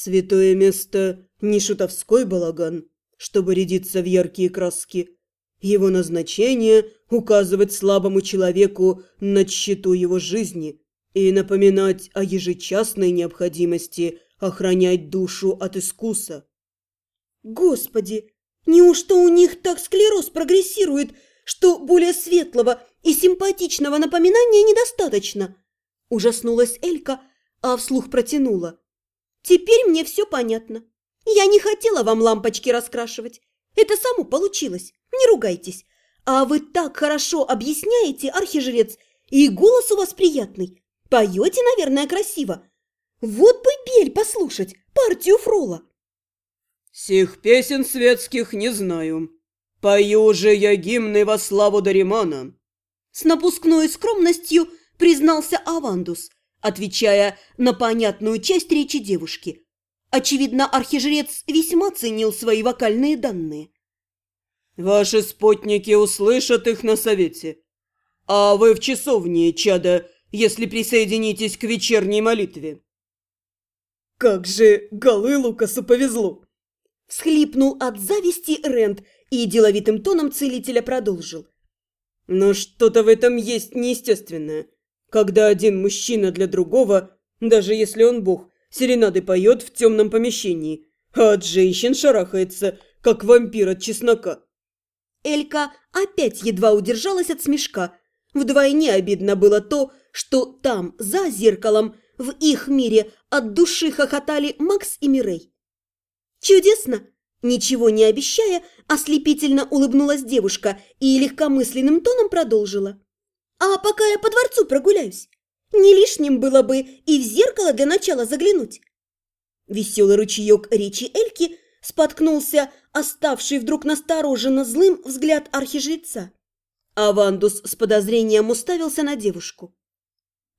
Святое место не шутовской балаган, чтобы рядиться в яркие краски. Его назначение – указывать слабому человеку на счету его жизни и напоминать о ежечасной необходимости охранять душу от искуса. Господи, неужто у них так склероз прогрессирует, что более светлого и симпатичного напоминания недостаточно? Ужаснулась Элька, а вслух протянула. Теперь мне все понятно. Я не хотела вам лампочки раскрашивать. Это само получилось. Не ругайтесь. А вы так хорошо объясняете, архижрец, и голос у вас приятный. Поете, наверное, красиво. Вот бы Бель послушать, партию Фрола. Сих песен светских не знаю. Пою же я гимны во славу Даримана. С напускной скромностью признался Авандус, отвечая на понятную часть речи девушки. Очевидно, архижрец весьма ценил свои вокальные данные. Ваши спутники услышат их на совете. А вы в часовне, чада, если присоединитесь к вечерней молитве. Как же голы Лукасу повезло! Всхлипнул от зависти Рент и деловитым тоном целителя продолжил. Но что-то в этом есть неестественное. Когда один мужчина для другого, даже если он бог, серенады поет в темном помещении, а от женщин шарахается, как вампир от чеснока. Элька опять едва удержалась от смешка. Вдвойне обидно было то, что там, за зеркалом, в их мире от души хохотали Макс и Мирей. «Чудесно!» Ничего не обещая, ослепительно улыбнулась девушка и легкомысленным тоном продолжила. «А пока я по дворцу прогуляюсь, не лишним было бы и в зеркало для начала заглянуть». Веселый ручеек речи Эльки споткнулся, оставший вдруг настороженно злым взгляд архижреца. Авандус с подозрением уставился на девушку.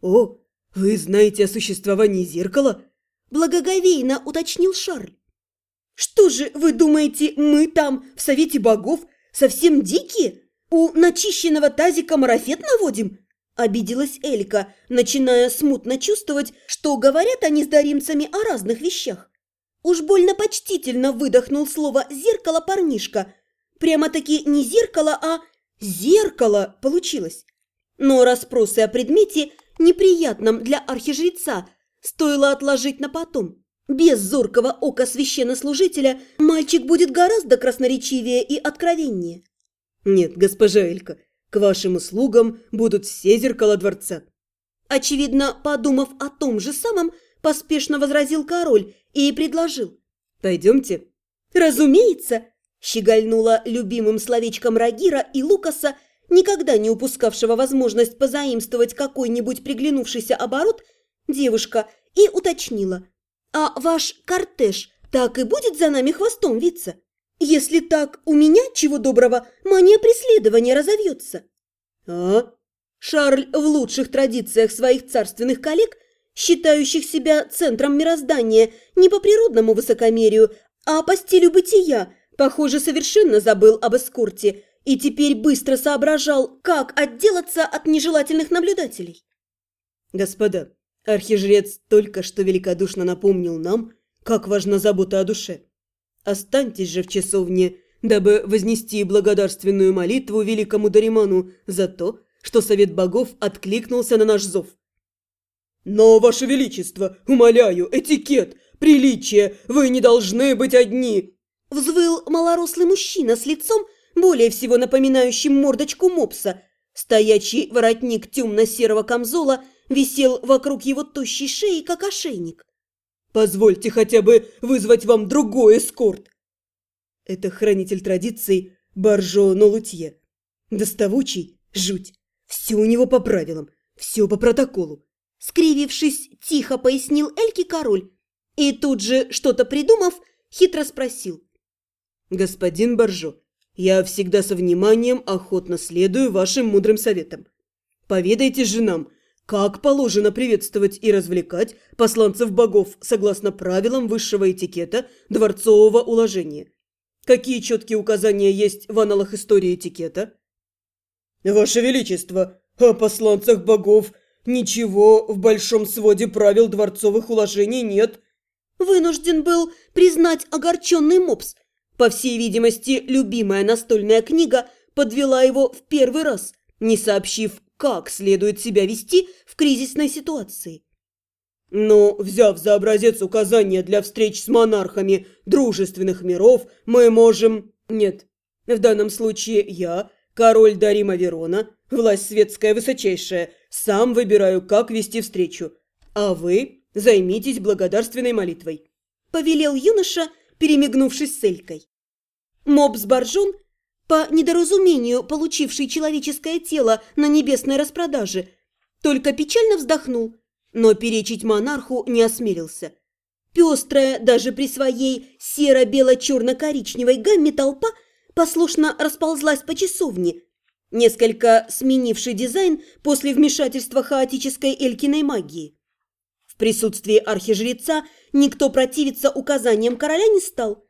«О, вы знаете о существовании зеркала?» Благоговейно уточнил Шарль. «Что же, вы думаете, мы там, в Совете Богов, совсем дикие? У начищенного тазика марафет наводим?» Обиделась Элька, начиная смутно чувствовать, что говорят они с даримцами о разных вещах. Уж больно почтительно выдохнул слово «зеркало» парнишка. Прямо-таки не зеркало, а зеркало получилось. Но расспросы о предмете, неприятном для архижреца, стоило отложить на потом. Без зоркого ока священнослужителя мальчик будет гораздо красноречивее и откровеннее. Нет, госпожа Элька, к вашим услугам будут все зеркала дворца. Очевидно, подумав о том же самом, поспешно возразил король и предложил. Пойдемте. Разумеется, щегольнула любимым словечком Рагира и Лукаса, никогда не упускавшего возможность позаимствовать какой-нибудь приглянувшийся оборот, девушка и уточнила – а ваш кортеж так и будет за нами хвостом виться? Если так, у меня, чего доброго, мания преследования разовьется. А? Шарль в лучших традициях своих царственных коллег, считающих себя центром мироздания не по природному высокомерию, а по стилю бытия, похоже, совершенно забыл об эскорте и теперь быстро соображал, как отделаться от нежелательных наблюдателей. Господа, Архижрец только что великодушно напомнил нам, как важна забота о душе. Останьтесь же в часовне, дабы вознести благодарственную молитву великому Дариману за то, что Совет Богов откликнулся на наш зов. «Но, Ваше Величество, умоляю, этикет, приличие, вы не должны быть одни!» Взвыл малорослый мужчина с лицом, более всего напоминающим мордочку мопса, стоячий воротник темно-серого камзола – висел вокруг его тощей шеи, как ошейник. «Позвольте хотя бы вызвать вам другой эскорт!» Это хранитель традиций Баржо Нолутье. Доставучий, жуть. Все у него по правилам, все по протоколу. Скривившись, тихо пояснил Эльки король. И тут же, что-то придумав, хитро спросил. «Господин Баржо, я всегда со вниманием охотно следую вашим мудрым советам. Поведайте же нам, как положено приветствовать и развлекать посланцев богов согласно правилам высшего этикета дворцового уложения? Какие четкие указания есть в аналах истории этикета? Ваше Величество, о посланцах богов ничего в большом своде правил дворцовых уложений нет. вынужден был признать огорченный мопс. По всей видимости, любимая настольная книга подвела его в первый раз, не сообщив, как следует себя вести в кризисной ситуации. Но, взяв за образец указания для встреч с монархами дружественных миров, мы можем... Нет, в данном случае я, король Дарима Верона, власть светская высочайшая, сам выбираю, как вести встречу. А вы займитесь благодарственной молитвой. Повелел юноша, перемигнувшись с Элькой. Мопс Боржон, по недоразумению получивший человеческое тело на небесной распродаже, только печально вздохнул – но перечить монарху не осмелился. Пестрая даже при своей серо-бело-черно-коричневой гамме толпа послушно расползлась по часовне, несколько сменивший дизайн после вмешательства хаотической Элькиной магии. В присутствии архижреца никто противиться указаниям короля не стал.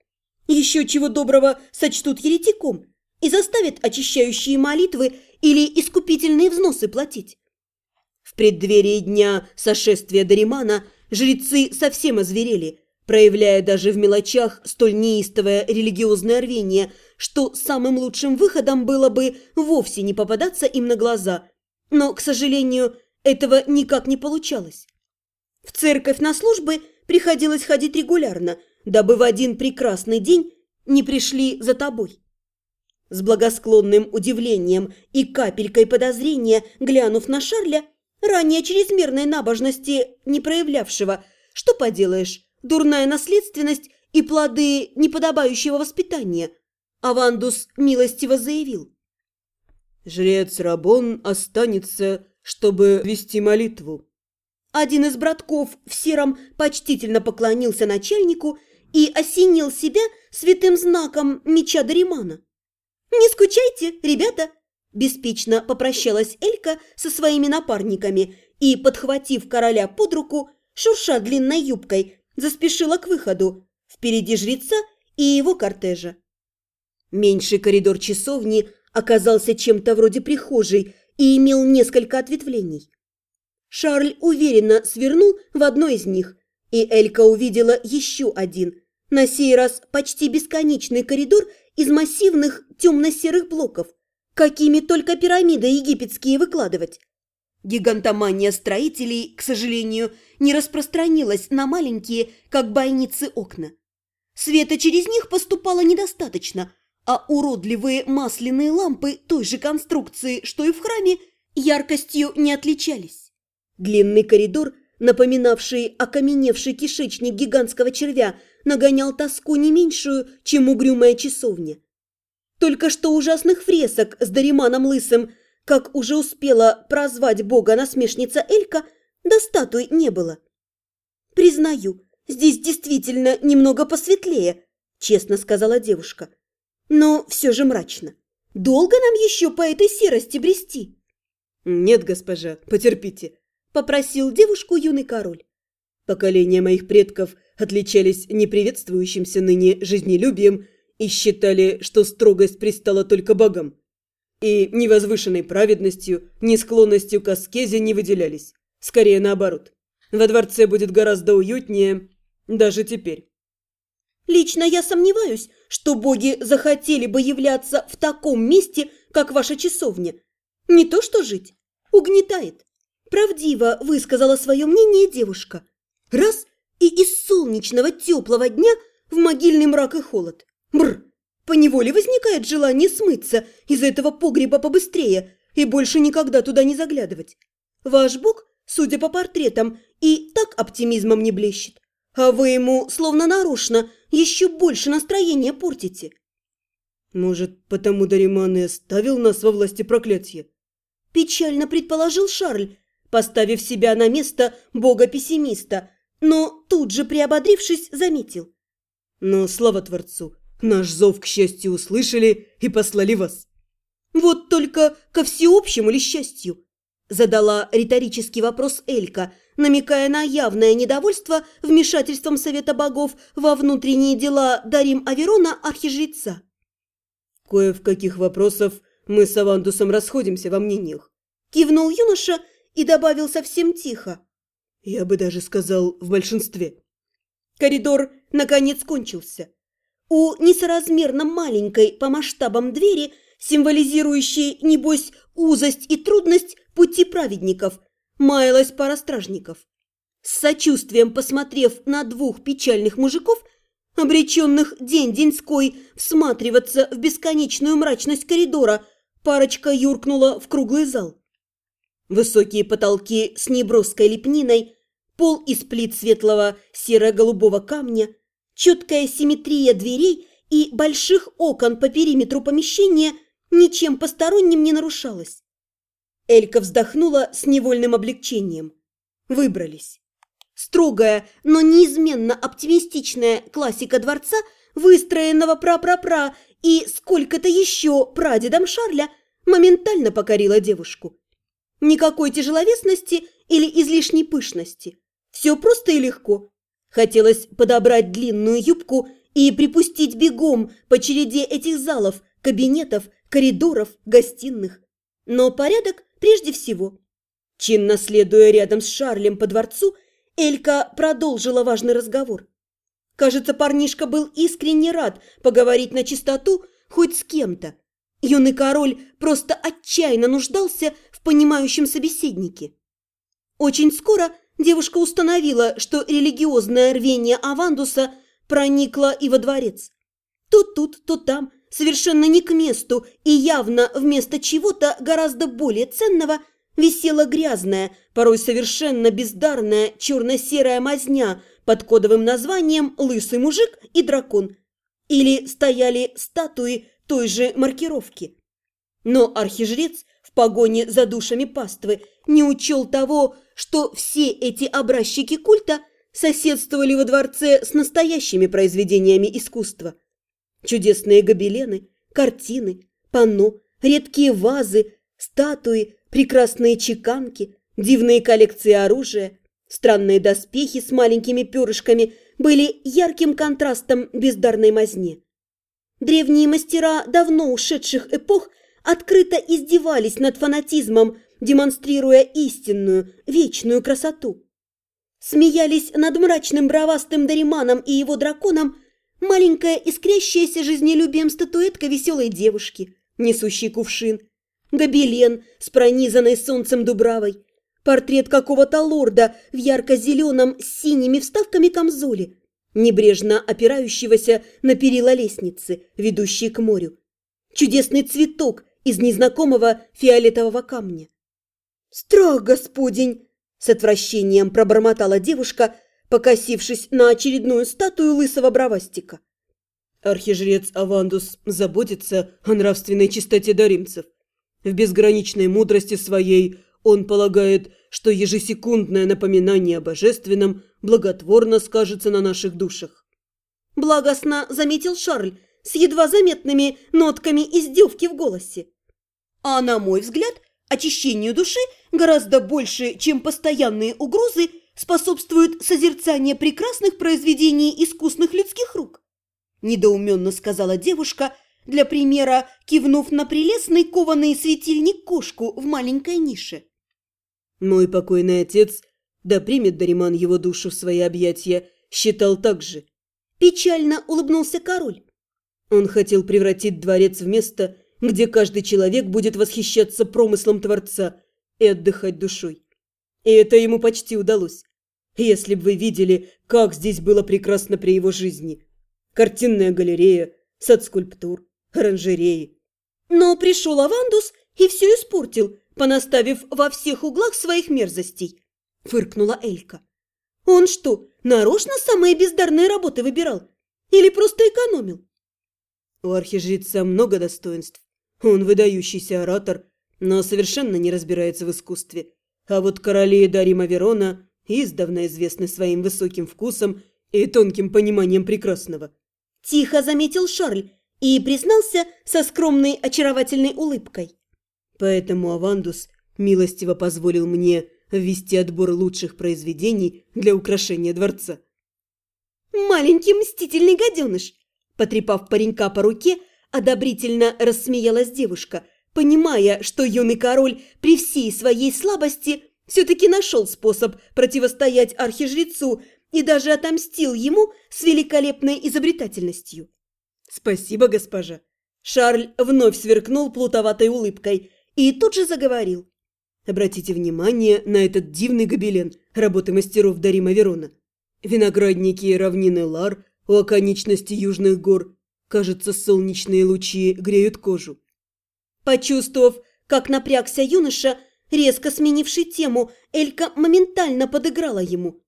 Еще чего доброго сочтут еретиком и заставят очищающие молитвы или искупительные взносы платить. В преддверии дня сошествия Даримана жрецы совсем озверели, проявляя даже в мелочах столь неистовое религиозное рвение, что самым лучшим выходом было бы вовсе не попадаться им на глаза. Но, к сожалению, этого никак не получалось. В церковь на службы приходилось ходить регулярно, дабы в один прекрасный день не пришли за тобой. С благосклонным удивлением и капелькой подозрения, глянув на Шарля, ранее чрезмерной набожности не проявлявшего. Что поделаешь, дурная наследственность и плоды неподобающего воспитания. Авандус милостиво заявил. «Жрец Рабон останется, чтобы вести молитву». Один из братков в сером почтительно поклонился начальнику и осенил себя святым знаком меча Даримана. «Не скучайте, ребята!» Беспечно попрощалась Элька со своими напарниками и, подхватив короля под руку, шурша длинной юбкой, заспешила к выходу, впереди жреца и его кортежа. Меньший коридор часовни оказался чем-то вроде прихожей и имел несколько ответвлений. Шарль уверенно свернул в одно из них, и Элька увидела еще один, на сей раз почти бесконечный коридор из массивных темно-серых блоков – Какими только пирамиды египетские выкладывать. Гигантомания строителей, к сожалению, не распространилась на маленькие, как бойницы, окна. Света через них поступало недостаточно, а уродливые масляные лампы той же конструкции, что и в храме, яркостью не отличались. Длинный коридор, напоминавший окаменевший кишечник гигантского червя, нагонял тоску не меньшую, чем угрюмая часовня. Только что ужасных фресок с Дариманом Лысым, как уже успела прозвать бога насмешница Элька, до статуи не было. «Признаю, здесь действительно немного посветлее», – честно сказала девушка. «Но все же мрачно. Долго нам еще по этой серости брести?» «Нет, госпожа, потерпите», – попросил девушку юный король. «Поколения моих предков отличались неприветствующимся ныне жизнелюбием и считали, что строгость пристала только богам. И ни возвышенной праведностью, ни склонностью к аскезе не выделялись. Скорее наоборот. Во дворце будет гораздо уютнее даже теперь. Лично я сомневаюсь, что боги захотели бы являться в таком месте, как ваша часовня. Не то что жить. Угнетает. Правдиво высказала свое мнение девушка. Раз – и из солнечного теплого дня в могильный мрак и холод. Бр! Поневоле возникает желание смыться из этого погреба побыстрее и больше никогда туда не заглядывать. Ваш бог, судя по портретам, и так оптимизмом не блещет. А вы ему, словно нарочно, еще больше настроение портите. Может, потому Дариман и оставил нас во власти проклятия? Печально предположил Шарль, поставив себя на место бога-пессимиста, но тут же, приободрившись, заметил. Но слава Творцу, Наш зов, к счастью, услышали и послали вас. Вот только ко всеобщему ли счастью? Задала риторический вопрос Элька, намекая на явное недовольство вмешательством Совета Богов во внутренние дела Дарим Аверона архижреца. Кое в каких вопросах мы с Авандусом расходимся во мнениях. Кивнул юноша и добавил совсем тихо. Я бы даже сказал, в большинстве. Коридор, наконец, кончился. У несоразмерно маленькой по масштабам двери, символизирующей, небось, узость и трудность пути праведников, маялась пара стражников. С сочувствием посмотрев на двух печальных мужиков, обреченных день-деньской всматриваться в бесконечную мрачность коридора, парочка юркнула в круглый зал. Высокие потолки с неброской лепниной, пол из плит светлого серо-голубого камня, четкая симметрия дверей и больших окон по периметру помещения ничем посторонним не нарушалась. Элька вздохнула с невольным облегчением. Выбрались. Строгая, но неизменно оптимистичная классика дворца, выстроенного пра-пра-пра и сколько-то еще прадедом Шарля, моментально покорила девушку. Никакой тяжеловесности или излишней пышности. Все просто и легко. Хотелось подобрать длинную юбку и припустить бегом по череде этих залов, кабинетов, коридоров, гостиных. Но порядок прежде всего. Чинно следуя рядом с Шарлем по дворцу, Элька продолжила важный разговор. Кажется, парнишка был искренне рад поговорить на чистоту хоть с кем-то. Юный король просто отчаянно нуждался в понимающем собеседнике. Очень скоро девушка установила, что религиозное рвение Авандуса проникло и во дворец. То тут, то там, совершенно не к месту и явно вместо чего-то гораздо более ценного висела грязная, порой совершенно бездарная черно-серая мазня под кодовым названием «Лысый мужик» и «Дракон». Или стояли статуи той же маркировки. Но архижрец погоне за душами паствы не учел того, что все эти образчики культа соседствовали во дворце с настоящими произведениями искусства. Чудесные гобелены, картины, панно, редкие вазы, статуи, прекрасные чеканки, дивные коллекции оружия, странные доспехи с маленькими перышками были ярким контрастом бездарной мазне. Древние мастера давно ушедших эпох открыто издевались над фанатизмом, демонстрируя истинную, вечную красоту. Смеялись над мрачным бравастым Дариманом и его драконом маленькая искрящаяся жизнелюбием статуэтка веселой девушки, несущей кувшин, гобелен с пронизанной солнцем дубравой, портрет какого-то лорда в ярко-зеленом с синими вставками камзоле, небрежно опирающегося на перила лестницы, ведущей к морю. Чудесный цветок из незнакомого фиолетового камня. «Страх господень!» – с отвращением пробормотала девушка, покосившись на очередную статую лысого бравастика. Архижрец Авандус заботится о нравственной чистоте даримцев. В безграничной мудрости своей он полагает, что ежесекундное напоминание о божественном благотворно скажется на наших душах. Благостно заметил Шарль с едва заметными нотками издевки в голосе. А на мой взгляд, очищению души гораздо больше, чем постоянные угрозы, способствует созерцание прекрасных произведений искусных людских рук. Недоуменно сказала девушка, для примера кивнув на прелестный кованый светильник кошку в маленькой нише. Мой покойный отец, да примет Дариман его душу в свои объятия, считал так же. Печально улыбнулся король. Он хотел превратить дворец в место, где каждый человек будет восхищаться промыслом Творца и отдыхать душой. И это ему почти удалось. Если бы вы видели, как здесь было прекрасно при его жизни. Картинная галерея, сад скульптур, оранжереи. Но пришел Авандус и все испортил, понаставив во всех углах своих мерзостей, фыркнула Элька. Он что, нарочно самые бездарные работы выбирал? Или просто экономил? У архижреца много достоинств. Он выдающийся оратор, но совершенно не разбирается в искусстве. А вот короли Дарима Верона издавна известны своим высоким вкусом и тонким пониманием прекрасного. Тихо заметил Шарль и признался со скромной очаровательной улыбкой. Поэтому Авандус милостиво позволил мне ввести отбор лучших произведений для украшения дворца. «Маленький мстительный гаденыш!» Потрепав паренька по руке, одобрительно рассмеялась девушка – понимая, что юный король при всей своей слабости все-таки нашел способ противостоять архижрецу и даже отомстил ему с великолепной изобретательностью. «Спасибо, госпожа!» Шарль вновь сверкнул плутоватой улыбкой и тут же заговорил. «Обратите внимание на этот дивный гобелен работы мастеров Дарима Верона. Виноградники и равнины Лар у оконечности южных гор. Кажется, солнечные лучи греют кожу». Почувствовав, как напрягся юноша, резко сменивший тему, Элька моментально подыграла ему.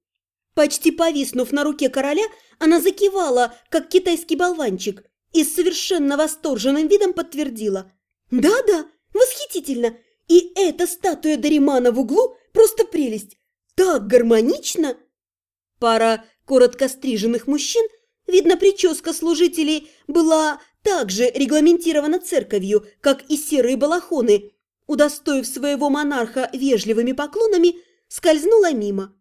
Почти повиснув на руке короля, она закивала, как китайский болванчик, и с совершенно восторженным видом подтвердила. «Да-да, восхитительно! И эта статуя Даримана в углу просто прелесть! Так гармонично!» Пара коротко стриженных мужчин, видно, прическа служителей была также регламентирована церковью, как и серые балахоны, удостоив своего монарха вежливыми поклонами, скользнула мимо.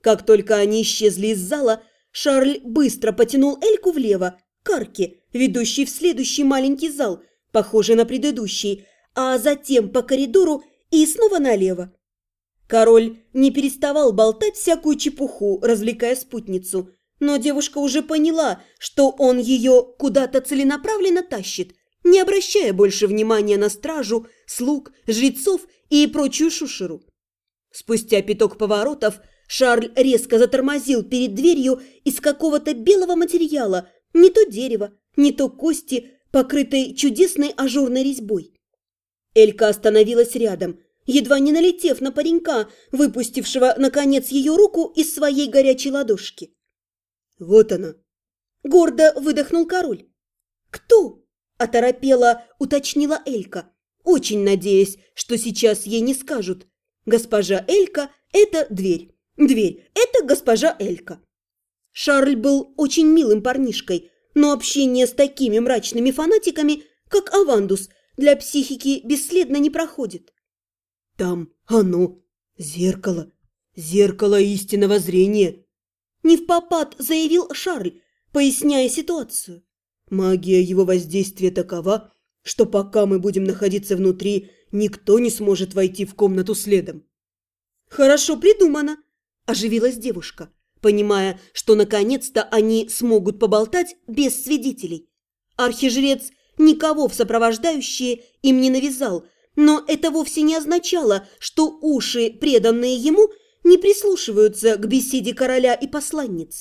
Как только они исчезли из зала, Шарль быстро потянул Эльку влево, к арке, ведущей в следующий маленький зал, похожий на предыдущий, а затем по коридору и снова налево. Король не переставал болтать всякую чепуху, развлекая спутницу, но девушка уже поняла, что он ее куда-то целенаправленно тащит, не обращая больше внимания на стражу, слуг, жрецов и прочую шушеру. Спустя пяток поворотов Шарль резко затормозил перед дверью из какого-то белого материала, не то дерево, не то кости, покрытой чудесной ажурной резьбой. Элька остановилась рядом, едва не налетев на паренька, выпустившего, наконец, ее руку из своей горячей ладошки. «Вот она!» Гордо выдохнул король. «Кто?» – оторопела, уточнила Элька, очень надеясь, что сейчас ей не скажут. «Госпожа Элька – это дверь, дверь – это госпожа Элька». Шарль был очень милым парнишкой, но общение с такими мрачными фанатиками, как Авандус, для психики бесследно не проходит. «Там оно, зеркало, зеркало истинного зрения!» Не в попад заявил Шарль, поясняя ситуацию. «Магия его воздействия такова, что пока мы будем находиться внутри, никто не сможет войти в комнату следом». «Хорошо придумано», – оживилась девушка понимая, что наконец-то они смогут поболтать без свидетелей. Архижрец никого в сопровождающие им не навязал, но это вовсе не означало, что уши, преданные ему, не прислушиваются к беседе короля и посланницы.